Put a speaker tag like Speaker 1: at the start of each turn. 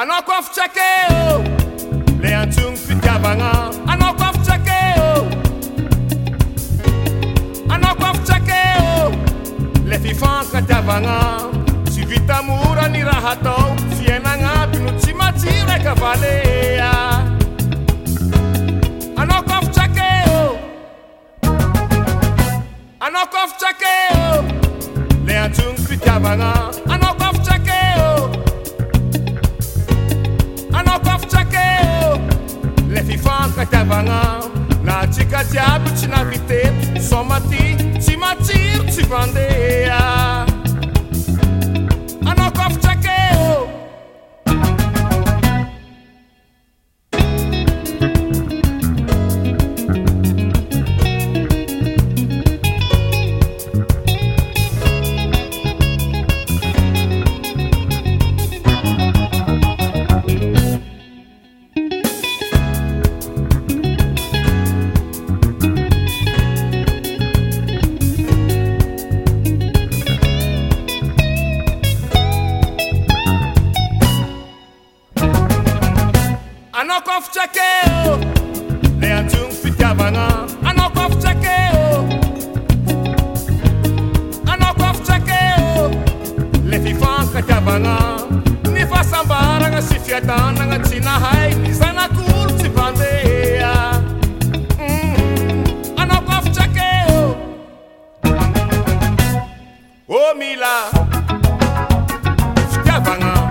Speaker 1: anaoko afitrakeô le anjoo fitiavna anfake anaokofitrakeô le fifantaka tiavanao tsy vitamorany raha atao fianaagnatyno tsy matsirakavalea anakafitkeô aaafitkeô le anjoo fiiavana atiavagna na tikajiaby tsy navitero somaty tsy matsiro tsy vandea le antsono fitiavagna anaokoafitrake anaokoa fitrakeo le fifanka tiavagna ny fahasambaragna sy fiatanagna tsy nahay izanakoro tsy bamdea mm-hmm. anaokoa fitrakeo ô mila fitiavana